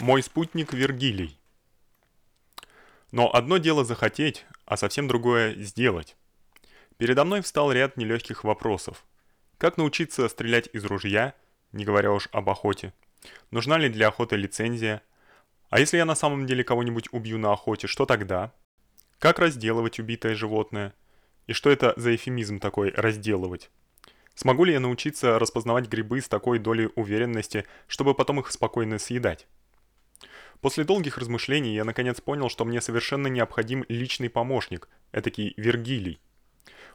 Мой спутник Вергилий. Но одно дело захотеть, а совсем другое сделать. Передо мной встал ряд нелегких вопросов. Как научиться стрелять из ружья, не говоря уж об охоте? Нужна ли для охоты лицензия? А если я на самом деле кого-нибудь убью на охоте, что тогда? Как разделывать убитое животное? И что это за эвфемизм такой разделывать? Смогу ли я научиться распознавать грибы с такой долей уверенности, чтобы потом их спокойно съедать? После долгих размышлений я наконец понял, что мне совершенно необходим личный помощник, этакий Вергилий.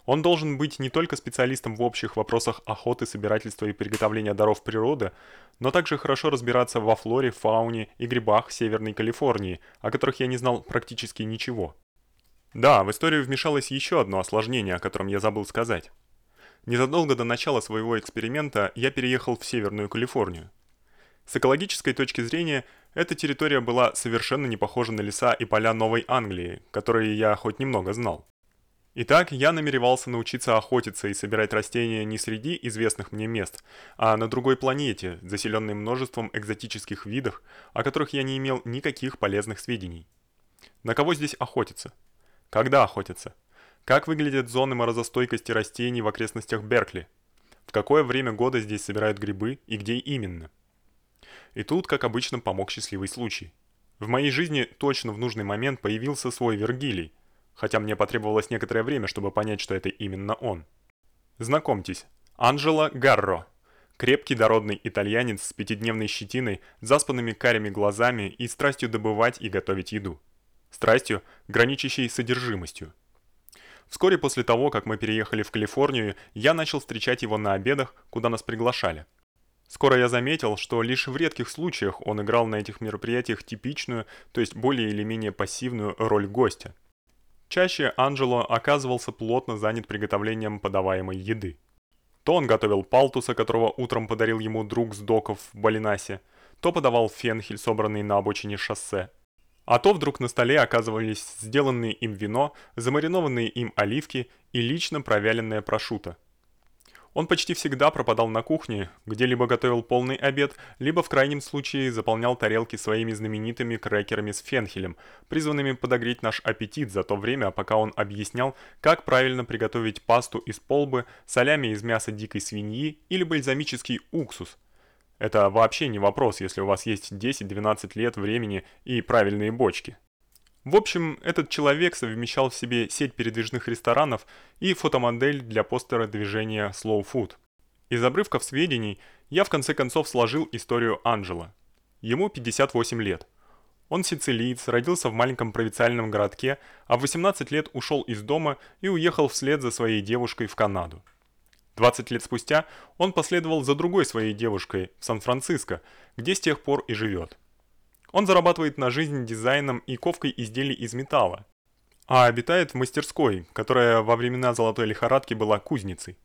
Он должен быть не только специалистом в общих вопросах охоты, собирательства и приготовления даров природы, но также хорошо разбираться во флоре, фауне и грибах Северной Калифорнии, о которых я не знал практически ничего. Да, в историю вмешалось еще одно осложнение, о котором я забыл сказать. Незадолго до начала своего эксперимента я переехал в Северную Калифорнию. С экологической точки зрения, эта территория была совершенно не похожа на леса и поля Новой Англии, которые я хоть немного знал. Итак, я намеревался научиться охотиться и собирать растения не среди известных мне мест, а на другой планете, заселенной множеством экзотических видов, о которых я не имел никаких полезных сведений. На кого здесь охотиться? Когда охотиться? Как выглядят зоны морозостойкости растений в окрестностях Беркли? В какое время года здесь собирают грибы и где именно? И тут, как обычно, помог счастливый случай. В моей жизни точно в нужный момент появился свой Вергилий, хотя мне потребовалось некоторое время, чтобы понять, что это именно он. Знакомьтесь, Анджело Гарро. Крепкий дородный итальянец с пятидневной щетиной, заспанными карими глазами и страстью добывать и готовить еду. Страстью, граничащей с содержимостью. Вскоре после того, как мы переехали в Калифорнию, я начал встречать его на обедах, куда нас приглашали. Скоро я заметил, что лишь в редких случаях он играл на этих мероприятиях типичную, то есть более или менее пассивную роль гостя. Чаще Анджело оказывался плотно занят приготовлением подаваемой еды. То он готовил палтуса, которого утром подарил ему друг с доков в Балинасе, то подавал фенхель, собранный на обочине шоссе, а то вдруг на столе оказывались сделанные им вино, замаринованные им оливки и лично провяленная прошутто. Он почти всегда пропадал на кухне, где либо готовил полный обед, либо в крайнем случае заполнял тарелки своими знаменитыми крекерами с фенхелем, призванными подогреть наш аппетит за то время, пока он объяснял, как правильно приготовить пасту из полбы, солями из мяса дикой свиньи или бальзамический уксус, это вообще не вопрос, если у вас есть 10-12 лет времени и правильные бочки. В общем, этот человек совмещал в себе сеть передвижных ресторанов и фотомодель для постера движения Slow Food. Из обрывков сведений я в конце концов сложил историю Анджела. Ему 58 лет. Он сицилиец, родился в маленьком провинциальном городке, а в 18 лет ушел из дома и уехал вслед за своей девушкой в Канаду. 20 лет спустя он последовал за другой своей девушкой в Сан-Франциско, где с тех пор и живет. Он зарабатывает на жизнь дизайном и ковкой изделий из металла, а обитает в мастерской, которая во времена золотой лихорадки была кузницей.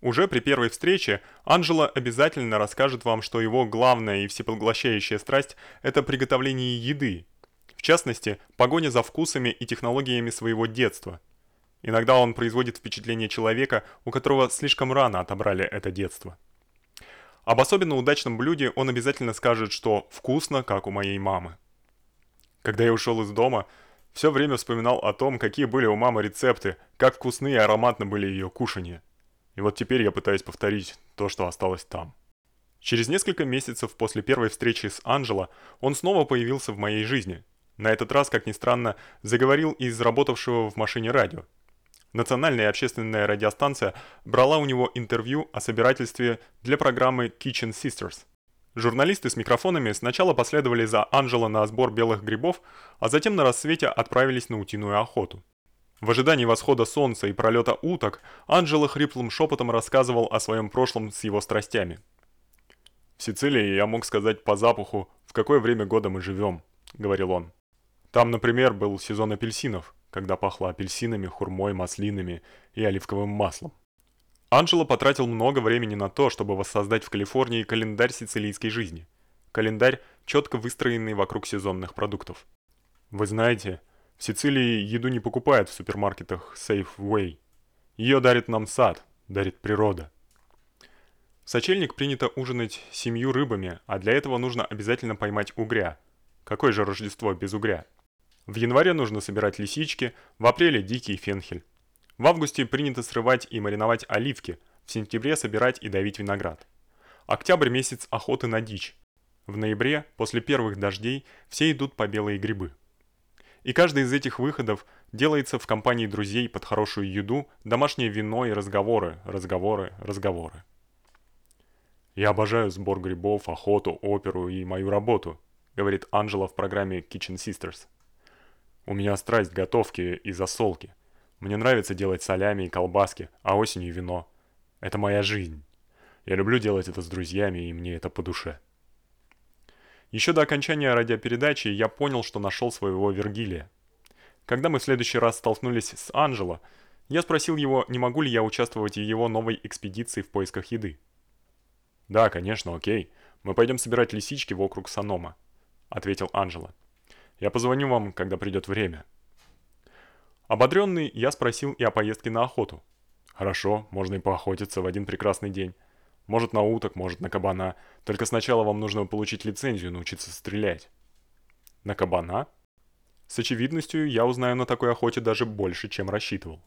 Уже при первой встрече Анжела обязательно расскажет вам, что его главная и всепоглощающая страсть это приготовление еды. В частности, погоня за вкусами и технологиями своего детства – Иногда он производит впечатление человека, у которого слишком рано отобрали это детство. Об особенно удачном блюде он обязательно скажет, что вкусно, как у моей мамы. Когда я ушел из дома, все время вспоминал о том, какие были у мамы рецепты, как вкусны и ароматны были ее кушанья. И вот теперь я пытаюсь повторить то, что осталось там. Через несколько месяцев после первой встречи с Анжело он снова появился в моей жизни. На этот раз, как ни странно, заговорил из работавшего в машине радио. Национальная общественная радиостанция брала у него интервью о собирательстве для программы Kitchen Sisters. Журналисты с микрофонами сначала последовали за Анжело на сбор белых грибов, а затем на рассвете отправились на утиную охоту. В ожидании восхода солнца и пролета уток Анжело хриплым шепотом рассказывал о своем прошлом с его страстями. В Сицилии я мог сказать по запаху, в какое время года мы живем, говорил он. Там, например, был сезон апельсинов когда пахло апельсинами, хурмой, маслинами и оливковым маслом. Анджело потратил много времени на то, чтобы воссоздать в Калифорнии календарь сицилийской жизни. Календарь, четко выстроенный вокруг сезонных продуктов. Вы знаете, в Сицилии еду не покупают в супермаркетах Safeway. Ее дарит нам сад, дарит природа. В сочельник принято ужинать семью рыбами, а для этого нужно обязательно поймать угря. Какое же Рождество без угря? В январе нужно собирать лисички, в апреле дикий фенхель. В августе принято срывать и мариновать оливки, в сентябре собирать и давить виноград. Октябрь месяц охоты на дичь. В ноябре, после первых дождей, все идут по белые грибы. И каждый из этих выходов делается в компании друзей под хорошую еду, домашнее вино и разговоры, разговоры, разговоры. Я обожаю сбор грибов, охоту, оперу и мою работу, говорит Анжела в программе Kitchen Sisters. У меня страсть готовки и засолки. Мне нравится делать солями и колбаски, а осенью вино. Это моя жизнь. Я люблю делать это с друзьями, и мне это по душе. Еще до окончания радиопередачи я понял, что нашел своего Вергилия. Когда мы в следующий раз столкнулись с Анжело, я спросил его, не могу ли я участвовать в его новой экспедиции в поисках еды. «Да, конечно, окей. Мы пойдем собирать лисички вокруг Санома», — ответил Анжело. «Я позвоню вам, когда придет время». Ободренный, я спросил и о поездке на охоту. «Хорошо, можно и поохотиться в один прекрасный день. Может на уток, может на кабана. Только сначала вам нужно получить лицензию научиться стрелять. На кабана? С очевидностью я узнаю на такой охоте даже больше, чем рассчитывал.